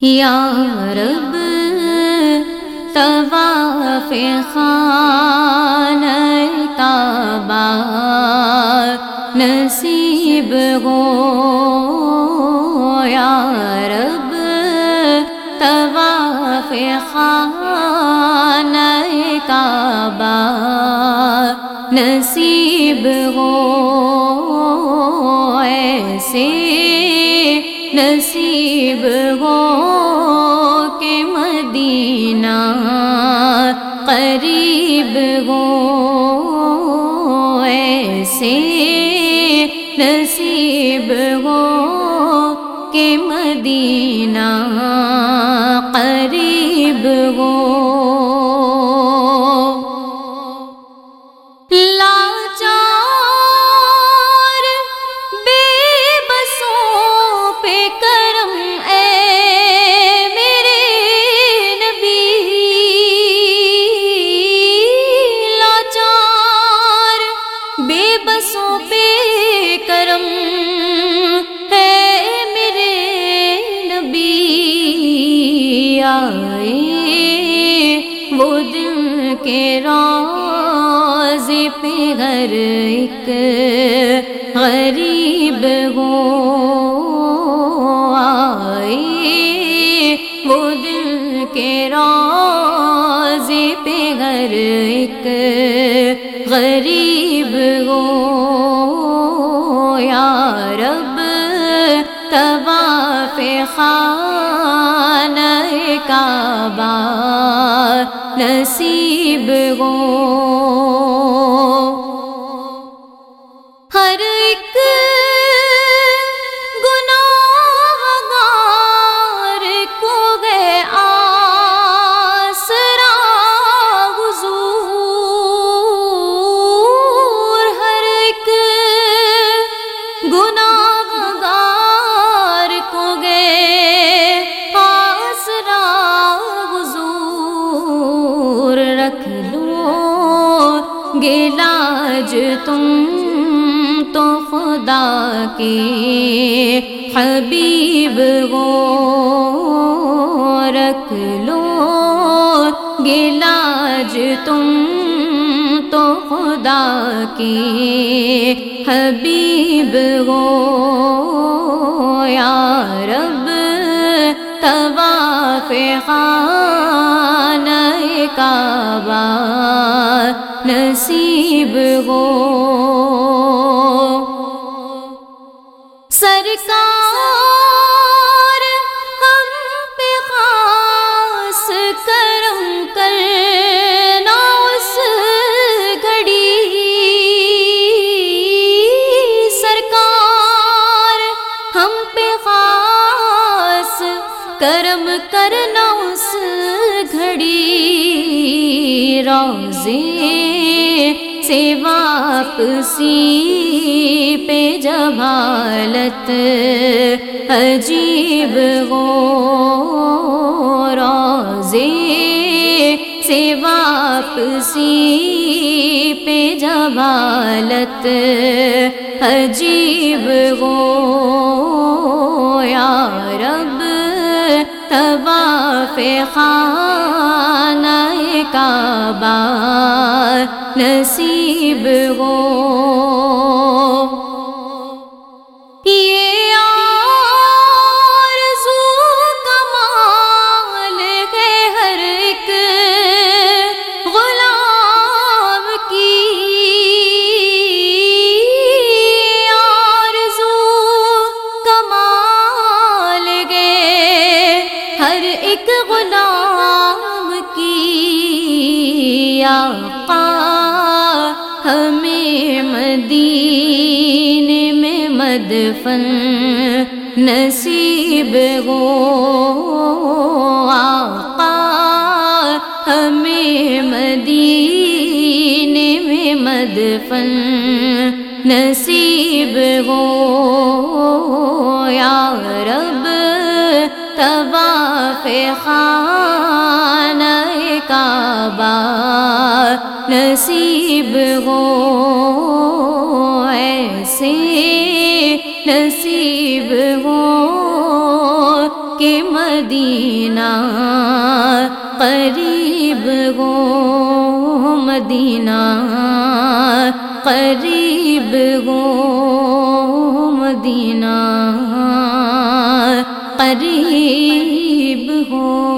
یا رب طواف خان کعبہ نصیب ہو۔ یا رب طواف خان کعبہ نصیب ہو۔ ایسے نصیب ہو کہ مدینہ قریب ہو ایسے نصیب ہو کہ مدینہ قریب ہو۔ راز پہ ہر ایک غریب ہو آئے، وہ دل کے راز پہ ہر ایک غریب ہو۔ یا رب، طواف خانہ کعبہ نصیب ہو ہر ایک گناہ گار کو گئے آسرا حضور ہر ایک گناہ گار کو گئے گلاج تم تو خدا کے حبیب ہو رکھ لو گلاج تم تو خدا کے حبیب ہو یا رب طواف خانہ نصیب ہو۔ سرکار، ہم پہ خاص کرم کرنا اس گھڑی۔ سرکار، ہم پہ خاص کرم کرنا اس گھڑی روزے سے واپسی پہ جب حالت عجیب ہو روزے سے واپسی پہ جب حالت عجیب ہو خانہ کعبہ نصیب ہو۔ ہر ایک غلام کی آقا ہمیں مدینے میں مدفن نصیب ہو۔ آقا ہمیں مدینے میں مدفن نصیب ہو۔ یا رب طواف خانہ کعبہ نصیب ہو، ایسے نصیب ہو کہ مدینہ قریب ہو، مدینہ قریب ہو، مدینہ قریب ہو